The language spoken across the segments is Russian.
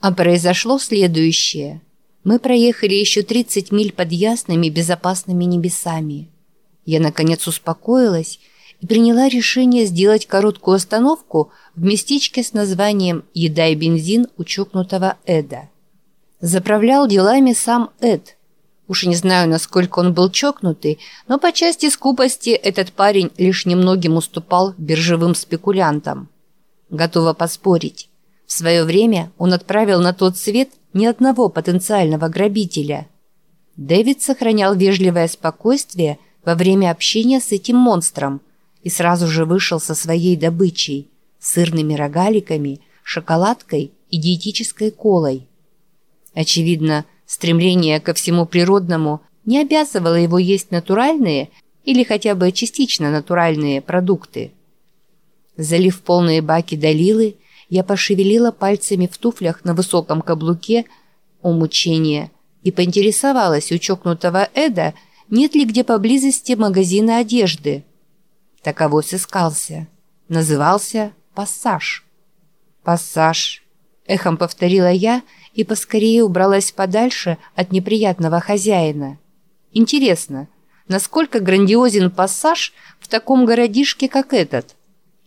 А произошло следующее. Мы проехали еще 30 миль под ясными безопасными небесами. Я, наконец, успокоилась и приняла решение сделать короткую остановку в местечке с названием «Еда и бензин у чокнутого Эда». Заправлял делами сам Эд. Уж не знаю, насколько он был чокнутый, но по части скупости этот парень лишь немногим уступал биржевым спекулянтам. Готова поспорить. В свое время он отправил на тот свет ни одного потенциального грабителя. Дэвид сохранял вежливое спокойствие во время общения с этим монстром и сразу же вышел со своей добычей – сырными рогаликами, шоколадкой и диетической колой. Очевидно, стремление ко всему природному не обязывало его есть натуральные или хотя бы частично натуральные продукты. Залив полные баки долилы, я пошевелила пальцами в туфлях на высоком каблуке, о мучение, и поинтересовалась у чокнутого Эда, нет ли где поблизости магазина одежды. Таково сыскался. Назывался «Пассаж». «Пассаж», — эхом повторила я и поскорее убралась подальше от неприятного хозяина. «Интересно, насколько грандиозен пассаж в таком городишке, как этот?»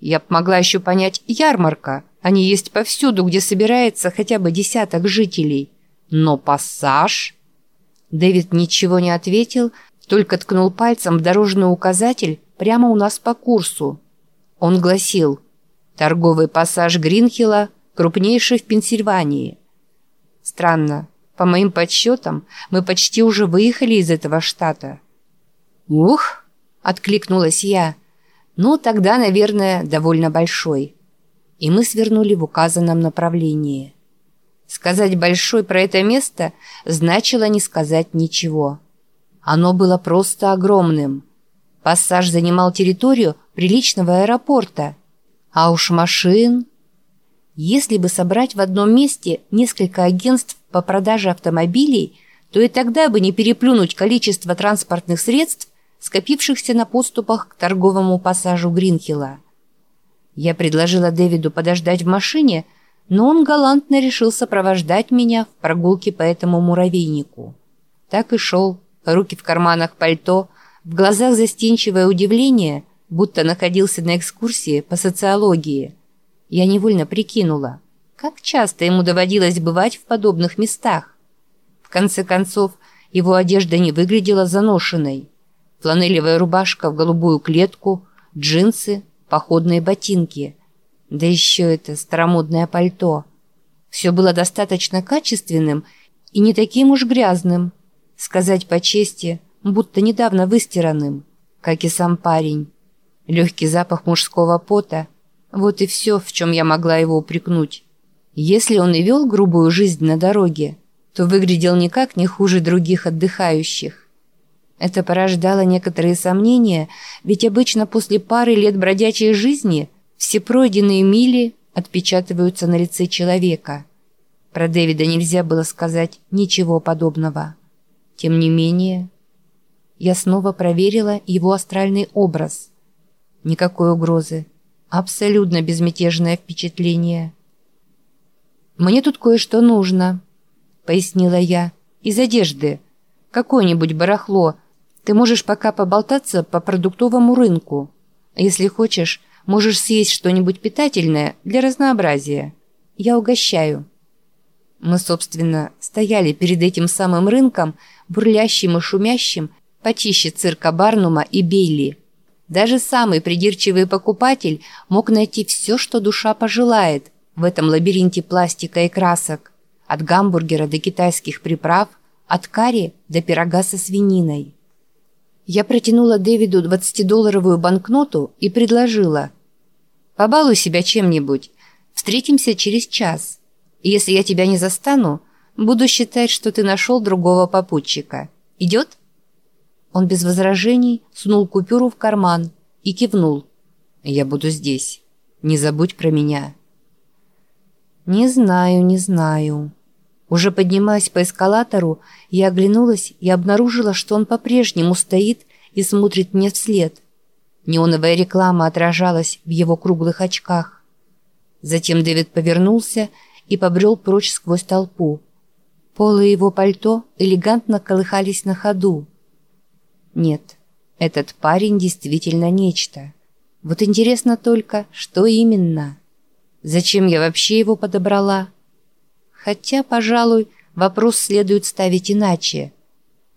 Я б могла еще понять ярмарка. Они есть повсюду, где собирается хотя бы десяток жителей. Но пассаж... Дэвид ничего не ответил, только ткнул пальцем в дорожный указатель прямо у нас по курсу. Он гласил «Торговый пассаж Гринхилла, крупнейший в Пенсильвании». Странно. По моим подсчетам, мы почти уже выехали из этого штата. «Ух!» — откликнулась я — ну, тогда, наверное, довольно большой. И мы свернули в указанном направлении. Сказать «большой» про это место значило не сказать ничего. Оно было просто огромным. Пассаж занимал территорию приличного аэропорта. А уж машин... Если бы собрать в одном месте несколько агентств по продаже автомобилей, то и тогда бы не переплюнуть количество транспортных средств, скопившихся на подступах к торговому пассажу Гринхилла. Я предложила Дэвиду подождать в машине, но он галантно решил сопровождать меня в прогулке по этому муравейнику. Так и шел, руки в карманах пальто, в глазах застенчивое удивление, будто находился на экскурсии по социологии. Я невольно прикинула, как часто ему доводилось бывать в подобных местах. В конце концов, его одежда не выглядела заношенной фланелевая рубашка в голубую клетку, джинсы, походные ботинки. Да еще это старомодное пальто. Все было достаточно качественным и не таким уж грязным. Сказать по чести, будто недавно выстиранным, как и сам парень. Легкий запах мужского пота – вот и все, в чем я могла его упрекнуть. Если он и вел грубую жизнь на дороге, то выглядел никак не хуже других отдыхающих. Это порождало некоторые сомнения, ведь обычно после пары лет бродячей жизни все пройденные мили отпечатываются на лице человека. Про Дэвида нельзя было сказать ничего подобного. Тем не менее, я снова проверила его астральный образ. Никакой угрозы. Абсолютно безмятежное впечатление. «Мне тут кое-что нужно», — пояснила я. «Из одежды. Какое-нибудь барахло, ты можешь пока поболтаться по продуктовому рынку. Если хочешь, можешь съесть что-нибудь питательное для разнообразия. Я угощаю». Мы, собственно, стояли перед этим самым рынком, бурлящим и шумящим, почище цирка Барнума и Бейли. Даже самый придирчивый покупатель мог найти все, что душа пожелает в этом лабиринте пластика и красок, от гамбургера до китайских приправ, от карри до пирога со свининой. Я протянула Дэвиду 20-долларовую банкноту и предложила. «Побалуй себя чем-нибудь. Встретимся через час. Если я тебя не застану, буду считать, что ты нашел другого попутчика. Идет?» Он без возражений сунул купюру в карман и кивнул. «Я буду здесь. Не забудь про меня». «Не знаю, не знаю». Уже поднимаясь по эскалатору, я оглянулась и обнаружила, что он по-прежнему стоит и смотрит мне вслед. Неоновая реклама отражалась в его круглых очках. Затем Дэвид повернулся и побрел прочь сквозь толпу. Полы его пальто элегантно колыхались на ходу. Нет, этот парень действительно нечто. Вот интересно только, что именно. Зачем я вообще его подобрала? Хотя, пожалуй, вопрос следует ставить иначе.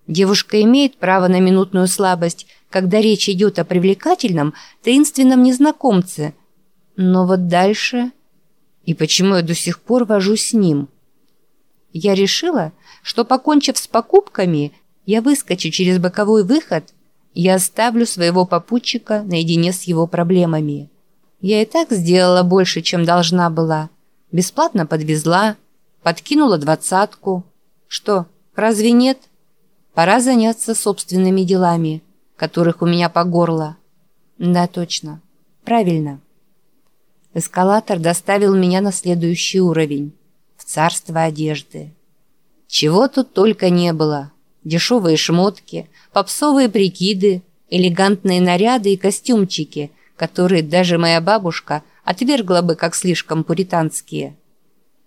Девушка имеет право на минутную слабость, когда речь идет о привлекательном, таинственном незнакомце. Но вот дальше... И почему я до сих пор вожусь с ним? Я решила, что, покончив с покупками, я выскочу через боковой выход и оставлю своего попутчика наедине с его проблемами. Я и так сделала больше, чем должна была. Бесплатно подвезла, подкинула двадцатку. Что, разве нет? Пора заняться собственными делами, которых у меня по горло. Да, точно. Правильно. Эскалатор доставил меня на следующий уровень, в царство одежды. Чего тут только не было. Дешевые шмотки, попсовые прикиды, элегантные наряды и костюмчики, которые даже моя бабушка отвергла бы как слишком пуританские.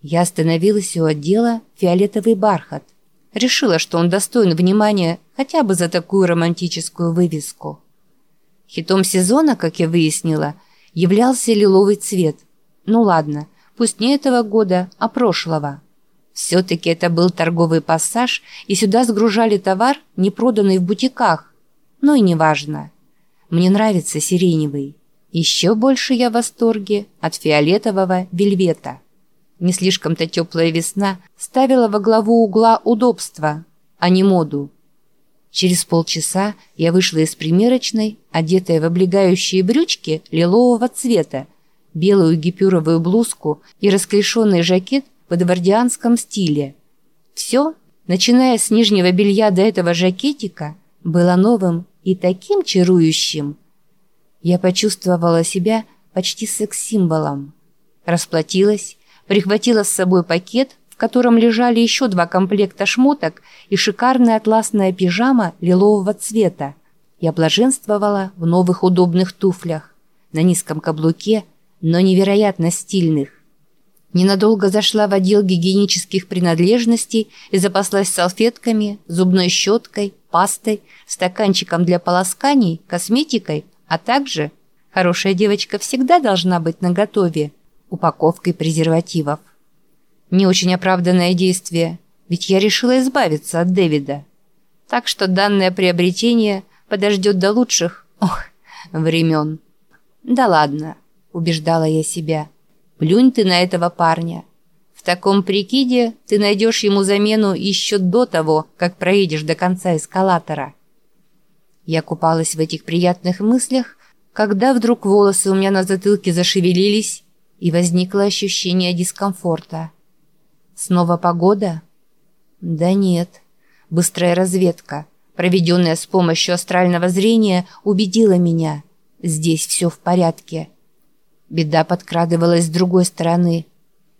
Я остановилась у отдела «Фиолетовый бархат», Решила, что он достоин внимания хотя бы за такую романтическую вывеску. Хитом сезона, как я выяснила, являлся лиловый цвет. Ну ладно, пусть не этого года, а прошлого. Все-таки это был торговый пассаж, и сюда сгружали товар, не проданный в бутиках. Но и неважно. Мне нравится сиреневый. Еще больше я в восторге от фиолетового вельвета. Не слишком-то теплая весна ставила во главу угла удобства, а не моду. Через полчаса я вышла из примерочной, одетая в облегающие брючки лилового цвета, белую гипюровую блузку и расклешенный жакет в эдвардианском стиле. Все, начиная с нижнего белья до этого жакетика, было новым и таким чарующим. Я почувствовала себя почти секс-символом. Расплатилась прихватила с собой пакет, в котором лежали еще два комплекта шмоток и шикарная атласная пижама лилового цвета. Я блаженствовала в новых удобных туфлях, на низком каблуке, но невероятно стильных. Ненадолго зашла в отдел гигиенических принадлежностей и запаслась салфетками, зубной щеткой, пастой, стаканчиком для полосканий, косметикой, а также, хорошая девочка всегда должна быть наготове, упаковкой презервативов. Не очень оправданное действие, ведь я решила избавиться от Дэвида. Так что данное приобретение подождет до лучших, ох, времен. Да ладно, убеждала я себя. Плюнь ты на этого парня. В таком прикиде ты найдешь ему замену еще до того, как проедешь до конца эскалатора. Я купалась в этих приятных мыслях, когда вдруг волосы у меня на затылке зашевелились, и возникло ощущение дискомфорта. Снова погода? Да нет. Быстрая разведка, проведенная с помощью астрального зрения, убедила меня. Здесь все в порядке. Беда подкрадывалась с другой стороны.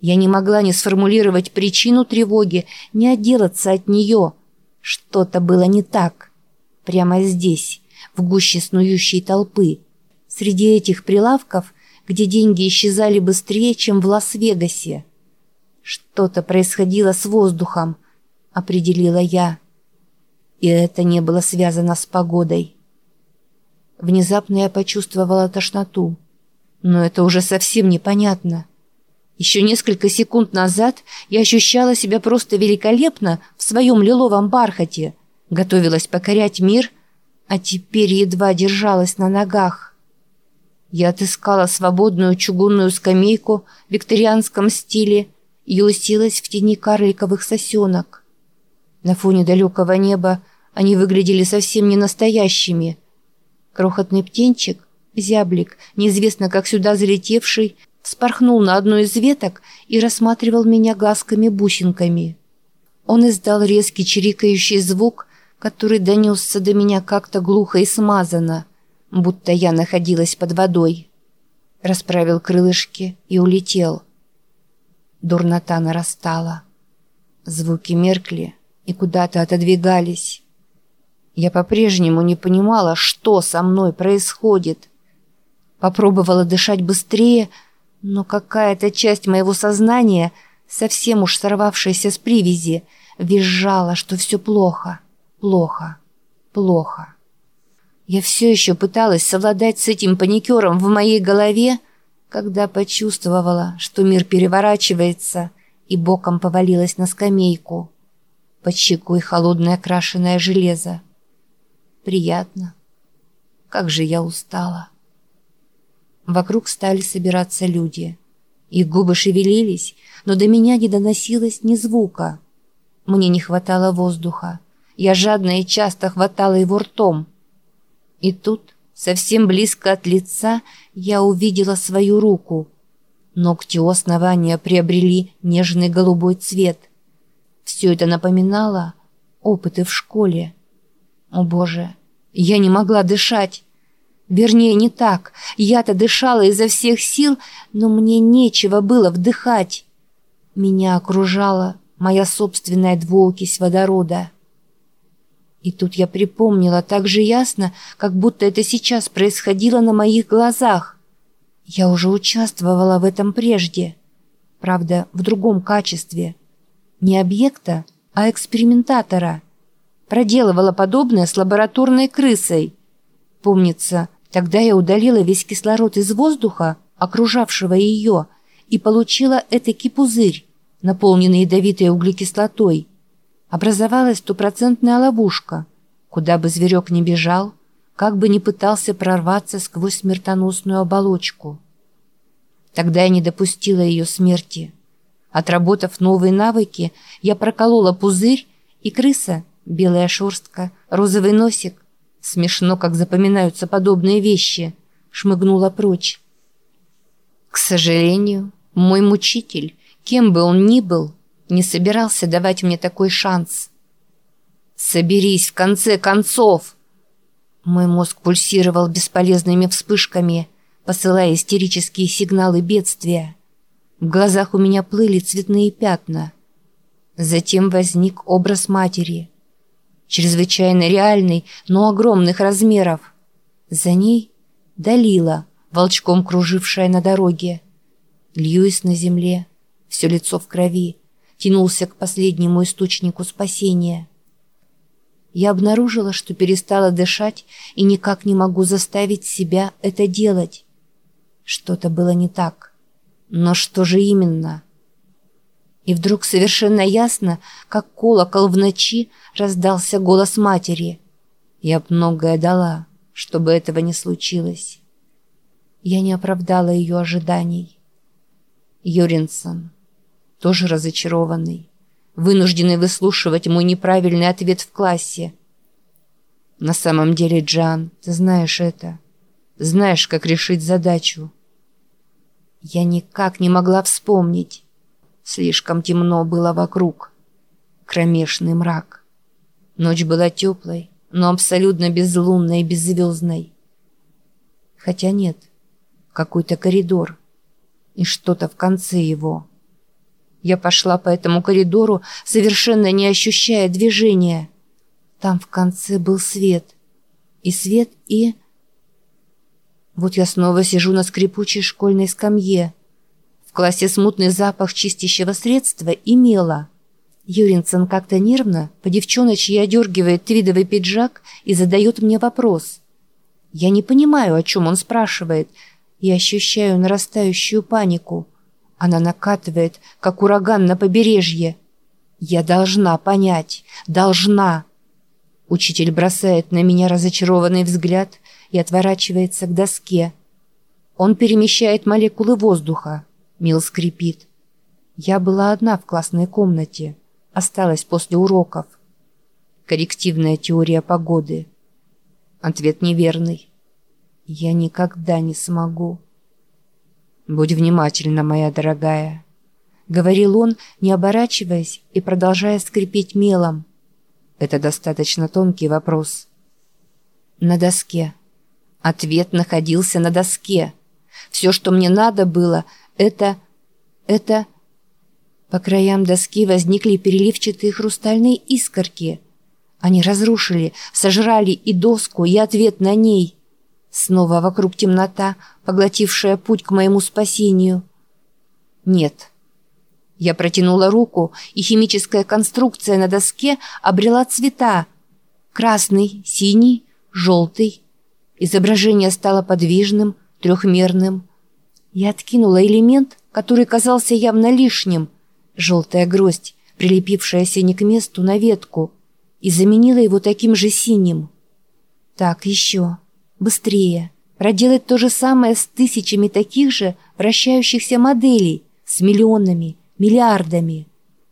Я не могла ни сформулировать причину тревоги, ни отделаться от нее. Что-то было не так. Прямо здесь, в гуще снующей толпы. Среди этих прилавков – где деньги исчезали быстрее, чем в Лас-Вегасе. Что-то происходило с воздухом, определила я. И это не было связано с погодой. Внезапно я почувствовала тошноту. Но это уже совсем непонятно. Еще несколько секунд назад я ощущала себя просто великолепно в своем лиловом бархате, готовилась покорять мир, а теперь едва держалась на ногах. Я отыскала свободную чугунную скамейку в викторианском стиле и уселась в тени карликовых сосенок. На фоне далекого неба они выглядели совсем не настоящими. Крохотный птенчик, зяблик, неизвестно как сюда залетевший, спорхнул на одну из веток и рассматривал меня глазками-бусинками. Он издал резкий чирикающий звук, который донесся до меня как-то глухо и смазанно будто я находилась под водой. Расправил крылышки и улетел. Дурнота нарастала. Звуки меркли и куда-то отодвигались. Я по-прежнему не понимала, что со мной происходит. Попробовала дышать быстрее, но какая-то часть моего сознания совсем уж сорвавшаяся с привязи, визжала, что все плохо, плохо, плохо. Я все еще пыталась совладать с этим паникером в моей голове, когда почувствовала, что мир переворачивается и боком повалилась на скамейку. Под щекой холодное окрашенное железо. Приятно. Как же я устала. Вокруг стали собираться люди. Их губы шевелились, но до меня не доносилось ни звука. Мне не хватало воздуха. Я жадно и часто хватала его ртом. И тут, совсем близко от лица, я увидела свою руку. Ногти у основания приобрели нежный голубой цвет. Все это напоминало опыты в школе. О боже, я не могла дышать. Вернее, не так. Я-то дышала изо всех сил, но мне нечего было вдыхать. Меня окружала моя собственная двуокись водорода. И тут я припомнила так же ясно, как будто это сейчас происходило на моих глазах. Я уже участвовала в этом прежде. Правда, в другом качестве. Не объекта, а экспериментатора. Проделывала подобное с лабораторной крысой. Помнится, тогда я удалила весь кислород из воздуха, окружавшего ее, и получила этакий пузырь, наполненный ядовитой углекислотой образовалась стопроцентная ловушка. Куда бы зверек ни бежал, как бы ни пытался прорваться сквозь смертоносную оболочку. Тогда я не допустила ее смерти. Отработав новые навыки, я проколола пузырь, и крыса, белая шерстка, розовый носик, смешно, как запоминаются подобные вещи, шмыгнула прочь. К сожалению, мой мучитель, кем бы он ни был, не собирался давать мне такой шанс. «Соберись, в конце концов!» Мой мозг пульсировал бесполезными вспышками, посылая истерические сигналы бедствия. В глазах у меня плыли цветные пятна. Затем возник образ матери. Чрезвычайно реальный, но огромных размеров. За ней Далила, волчком кружившая на дороге. Льюис на земле, все лицо в крови тянулся к последнему источнику спасения. Я обнаружила, что перестала дышать и никак не могу заставить себя это делать. Что-то было не так. Но что же именно? И вдруг совершенно ясно, как колокол в ночи, раздался голос матери. Я б многое дала, чтобы этого не случилось. Я не оправдала ее ожиданий. Юринсон тоже разочарованный, вынужденный выслушивать мой неправильный ответ в классе. На самом деле, Джан, ты знаешь это. Знаешь, как решить задачу. Я никак не могла вспомнить. Слишком темно было вокруг. Кромешный мрак. Ночь была теплой, но абсолютно безлунной и беззвездной. Хотя нет, какой-то коридор и что-то в конце его. Я пошла по этому коридору, совершенно не ощущая движения. Там в конце был свет. И свет, и... Вот я снова сижу на скрипучей школьной скамье. В классе смутный запах чистящего средства и мела. Юринсон как-то нервно, по девчоночьи одергивает твидовый пиджак и задает мне вопрос. Я не понимаю, о чем он спрашивает, и ощущаю нарастающую панику – она накатывает, как ураган на побережье. Я должна понять, должна. Учитель бросает на меня разочарованный взгляд и отворачивается к доске. Он перемещает молекулы воздуха. Мил скрипит. Я была одна в классной комнате. Осталась после уроков. Коррективная теория погоды. Ответ неверный. Я никогда не смогу. «Будь внимательна, моя дорогая», — говорил он, не оборачиваясь и продолжая скрипеть мелом. «Это достаточно тонкий вопрос». На доске. Ответ находился на доске. Все, что мне надо было, это... это... По краям доски возникли переливчатые хрустальные искорки. Они разрушили, сожрали и доску, и ответ на ней — Снова вокруг темнота, поглотившая путь к моему спасению. Нет. Я протянула руку, и химическая конструкция на доске обрела цвета. Красный, синий, желтый. Изображение стало подвижным, трехмерным. Я откинула элемент, который казался явно лишним. Желтая гроздь, прилепившаяся не к месту на ветку, и заменила его таким же синим. Так, еще. Быстрее. Проделать то же самое с тысячами таких же вращающихся моделей, с миллионами, миллиардами.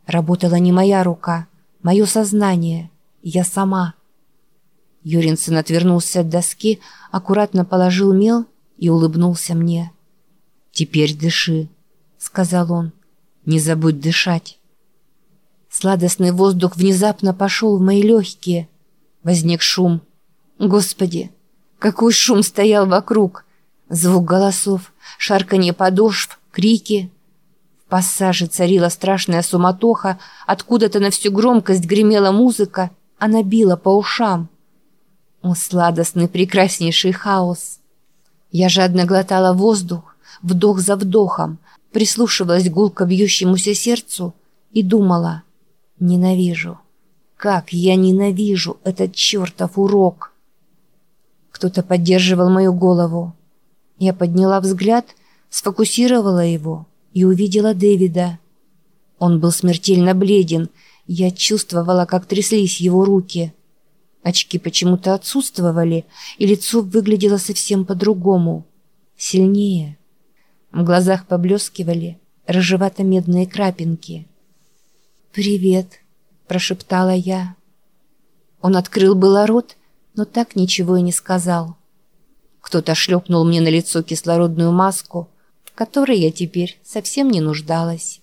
Работала не моя рука, мое сознание, я сама. Юринсон отвернулся от доски, аккуратно положил мел и улыбнулся мне. «Теперь дыши», — сказал он. «Не забудь дышать». Сладостный воздух внезапно пошел в мои легкие. Возник шум. Господи, какой шум стоял вокруг! Звук голосов, шарканье подошв, крики — пассаже царила страшная суматоха, откуда-то на всю громкость гремела музыка, она била по ушам. О, сладостный, прекраснейший хаос! Я жадно глотала воздух, вдох за вдохом, прислушивалась гулко бьющемуся сердцу и думала «Ненавижу! Как я ненавижу этот чертов урок!» Кто-то поддерживал мою голову. Я подняла взгляд, сфокусировала его — и увидела Дэвида. Он был смертельно бледен, я чувствовала, как тряслись его руки. Очки почему-то отсутствовали, и лицо выглядело совсем по-другому. Сильнее. В глазах поблескивали рыжевато-медные крапинки. «Привет», — прошептала я. Он открыл было рот, но так ничего и не сказал. Кто-то шлепнул мне на лицо кислородную маску — которой я теперь совсем не нуждалась.